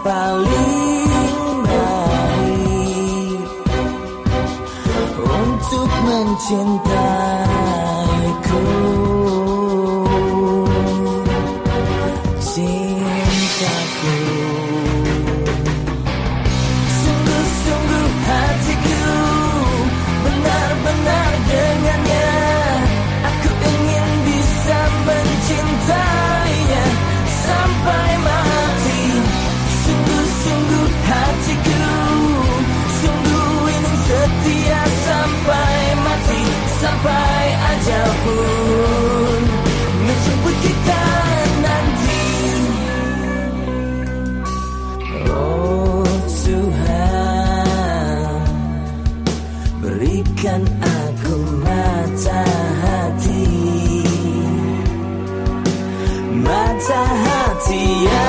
paling baik untuk mencintaiku. Cintaku. Berikan aku mata hati. Mata hati yang